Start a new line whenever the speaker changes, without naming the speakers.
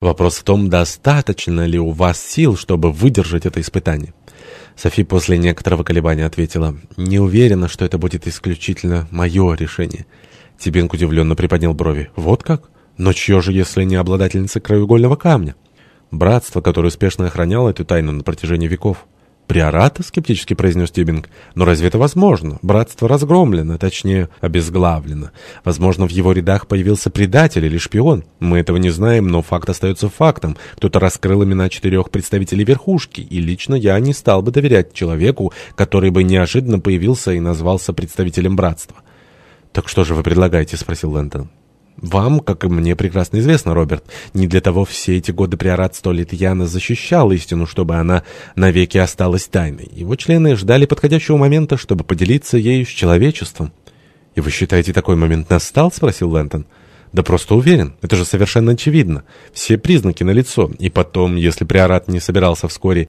Вопрос в том, достаточно ли у вас сил, чтобы выдержать это испытание. Софи после некоторого колебания ответила, «Не уверена, что это будет исключительно мое решение». Тибинг удивленно приподнял брови. «Вот как? Но чье же, если не обладательница краеугольного камня?» «Братство, которое успешно охраняло эту тайну на протяжении веков». «Приората?» — скептически произнес Тюбинг. «Но разве это возможно? Братство разгромлено, точнее, обезглавлено. Возможно, в его рядах появился предатель или шпион. Мы этого не знаем, но факт остается фактом. Кто-то раскрыл имена четырех представителей верхушки, и лично я не стал бы доверять человеку, который бы неожиданно появился и назвался представителем братства». «Так что же вы предлагаете?» — спросил Лэнтон. Вам, как и мне прекрасно известно, Роберт, не для того все эти годы приорат Столитьяна защищал истину, чтобы она навеки осталась тайной. Его члены ждали подходящего момента, чтобы поделиться ею с человечеством. «И вы считаете, такой момент настал?» — спросил Лэнтон. «Да просто уверен. Это же совершенно очевидно. Все признаки налицо. И потом, если приорат не собирался вскоре